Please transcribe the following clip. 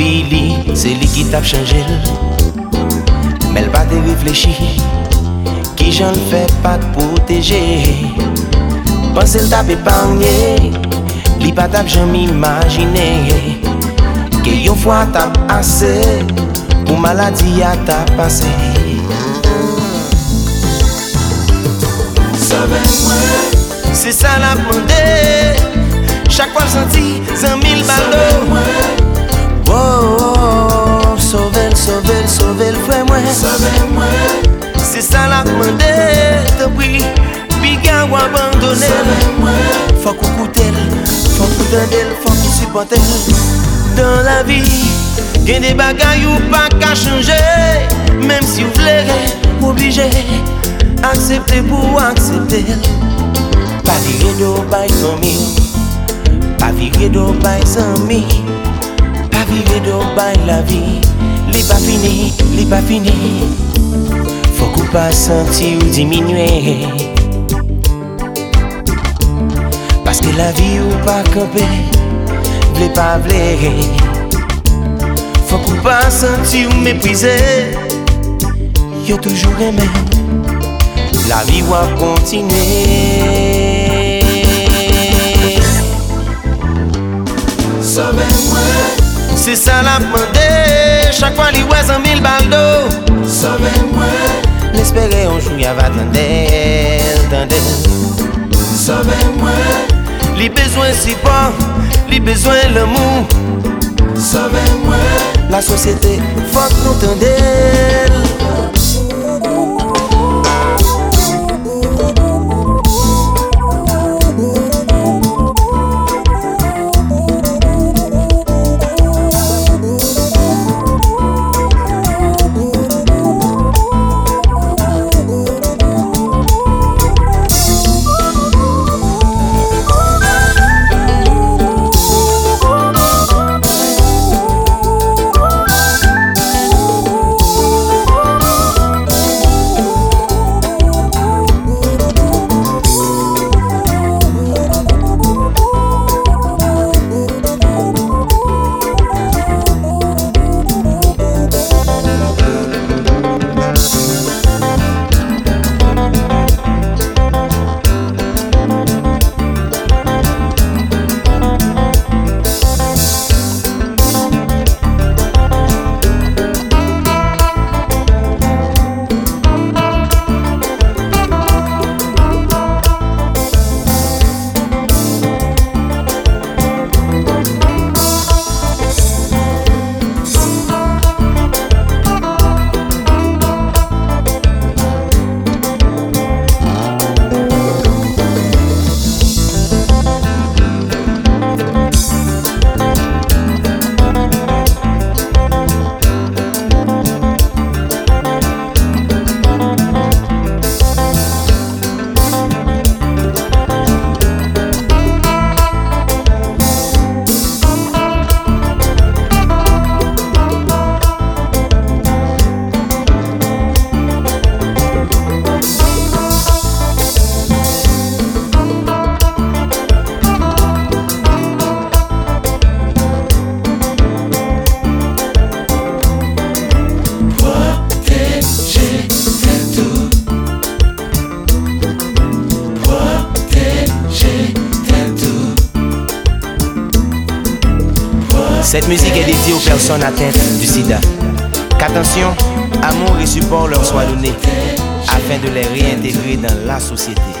vi li, se li ki tap chanje. L Mel pa te reflechi, ki jan l fe pa te proteje. Pansel tap epanye, li pa tap jan mi imagine Ke yon fwa tap ase, pou maladi a tap pase. Save mwen, se sa la pwande Chak pa l senti, zan mil balo Save mwen Se sa la pwande, te pri, pi gen w abandone sauve mwen, Fok ou koutel, fok ou tendel, fok ou supportel Dans la vi, gen de bagay ou pa ka chanje Mem si ou vle, oblije Aksepte pou aksepte Pa vire do bay zami Pa vire do bay zami Pa vire do bay la vi Li pa fini, li pa fini. Fok ou pa senti ou diminue. Paske la vi ou pa kampe Vle pa vle. Fok ou pa senti ou meprize Yo toujou reme. La vi wap kontinue sauve mwen, Se sa la pwande Chak fwa li wè zan mil baldo sauve mwen, L'espere on jou ya va tendel, tendel sauve mwen, Li bezwen sipon, li bezwen l'amou sauve mwen, La sosyete fok nou tendel Cette musique est dédiée aux personnes atteintes du sida. Qu'attention, amour et support leur soient donnés afin de les réintégrer dans la société.